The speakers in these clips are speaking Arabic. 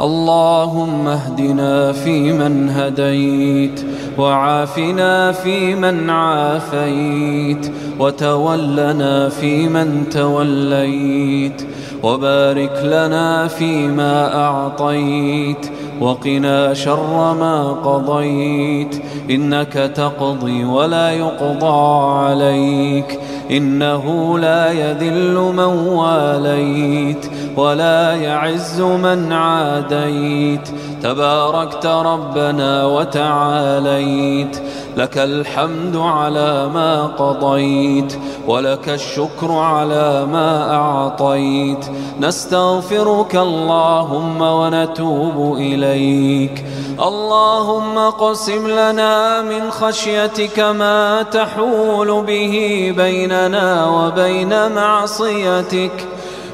اللهم اهدنا فيمن هديت وعافنا فيمن عافيت وتولنا فيمن توليت وبارك لنا فيما أعطيت وقنا شر ما قضيت إنك تقضي ولا يقضى عليك إنه لا يذل من واليت ولا يعز من عاديت تباركت ربنا وتعاليت لك الحمد على ما قضيت ولك الشكر على ما أعطيت. نستغفرك اللهم ونتوب إليك. اللهم قسم لنا من خشيتك ما تحول به بيننا وبين معصيتك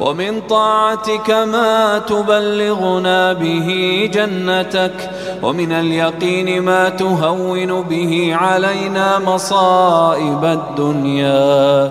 ومن طاعتك ما تبلغنا به جنتك. ومن اليقين ما تهون به علينا مصائب الدنيا.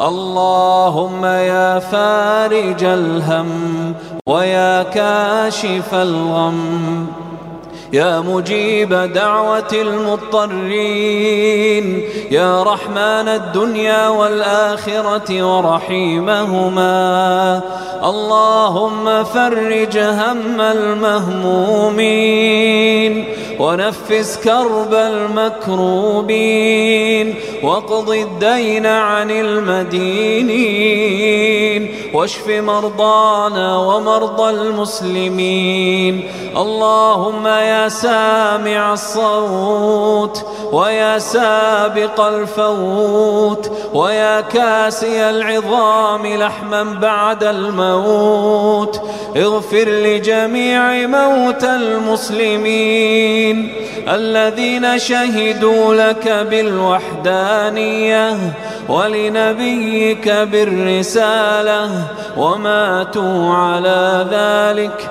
اللهم يا فارج الهم ويا كاشف الغم. يا مجيب دعوة المضطرين. يا رحمن الدنيا والآخرة ورحيمهما. اللهم فرج هم المهمومين. ونفس كرب المكروبين واقض الدين عن المدينين واشف مرضانا ومرضى المسلمين. اللهم يا سامع الصوت ويا سابق الفوت ويا كاسي العظام لحما بعد الموت. اغفر لجميع موتى المسلمين. الذين شهدوا لك بالوحدانية ولنبيك بالرسالة وماتوا على ذلك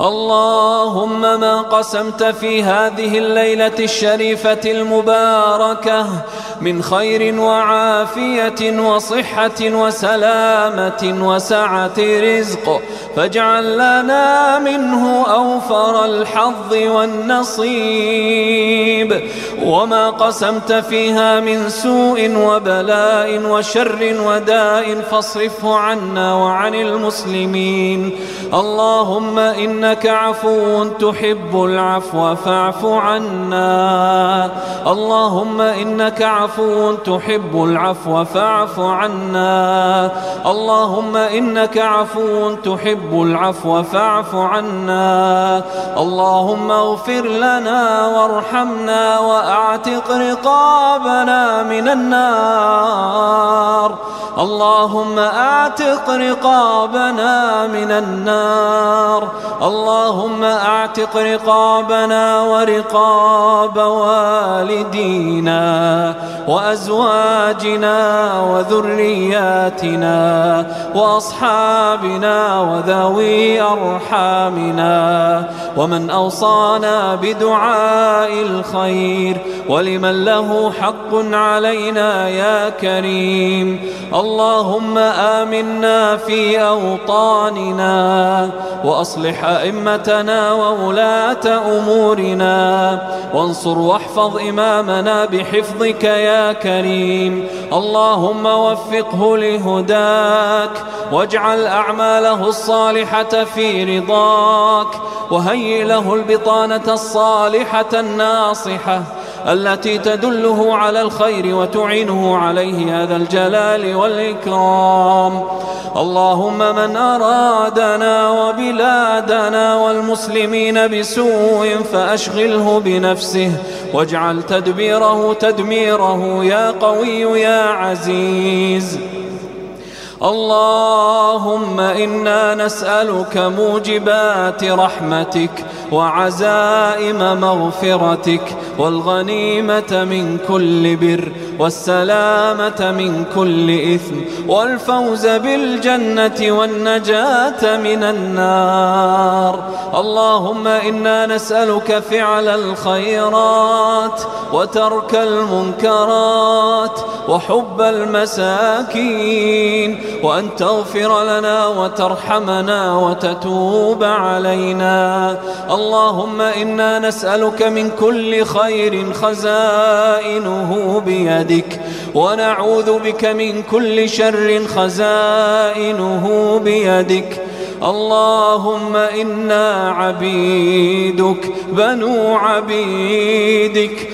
اللهم ما قسمت في هذه الليلة الشريفة المباركة من خير وعافية وصحة وسلامة وسعة رزق فاجعل لنا منه أوفر الحظ والنصيب وما قسمت فيها من سوء وبلاء وشر وداء فاصرفه عنا وعن المسلمين اللهم إنك عفو تحب العفو فاعف عنا. اللهم إنك عفو تحب العفو فاعف عنا. اللهم إنك عفو تحب العفو فاعف عنا. اللهم اغفر لنا وارحمنا وأعتق رقابنا من النار. اللهم أعتق رقابنا من النار. اللهم أعتق رقابنا ورقاب والدينا وأزواجنا وذرياتنا وأصحابنا وذوي أرحامنا ومن أوصانا بدعاء الخير ولمن له حق علينا يا كريم اللهم آمنا في أوطاننا وأصلح أئمتنا وولاة أمورنا وانصر واحفظ إمامنا بحفظك يا كريم اللهم وفقه لهداك واجعل أعماله الصالحة في رضاك وهيئ له البطانة الصالحة الناصحة التي تدله على الخير وتعينه عليه هذا الجلال والإكرام. اللهم من أرادنا وبلادنا والمسلمين بسوء فأشغله بنفسه. واجعل تدبيره تدميره يا قوي يا عزيز. اللهم إنا نسألك موجبات رحمتك وعزائم مغفرتك والغنيمة من كل بر والسلامة من كل إثم والفوز بالجنة والنجاة من النار. اللهم إنا نسألك فعل الخيرات وترك المنكرات وحب المساكين وأن تغفر لنا وترحمنا وتتوب علينا. اللهم إنا نسألك من كل خير خزائنه بيدك. ونعوذ بك من كل شر خزائنه بيدك. اللهم إنا عبيدك بنو عبيدك.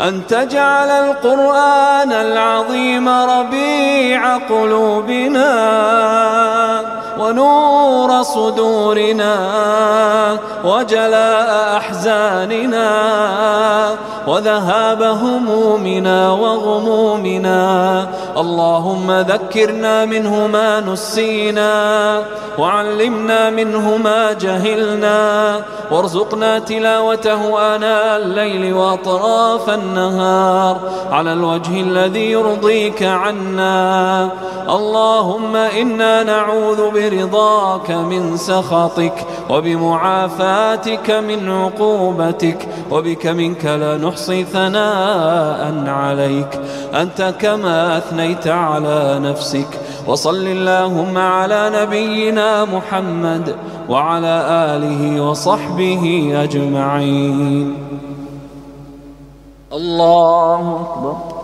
أن تجعل القرآن العظيم ربيع قلوبنا ونور صدورنا وجلاء أحزاننا وذهاب همومنا وغمومنا اللهم ذكرنا منه ما نسينا وعلمنا منه ما جهلنا وارزقنا تلاوته آناء الليل وأطراف النهار على الوجه الذي يرضيك عنا. اللهم إنا نعوذ برضاك من سخطك وبمعافاتك من عقوبتك وبك منك لا نحصي ثناء عليك. أنت كما أثنيت على نفسك. وصل اللهم على نبينا محمد وعلى آله وصحبه أجمعين. الله أكبر.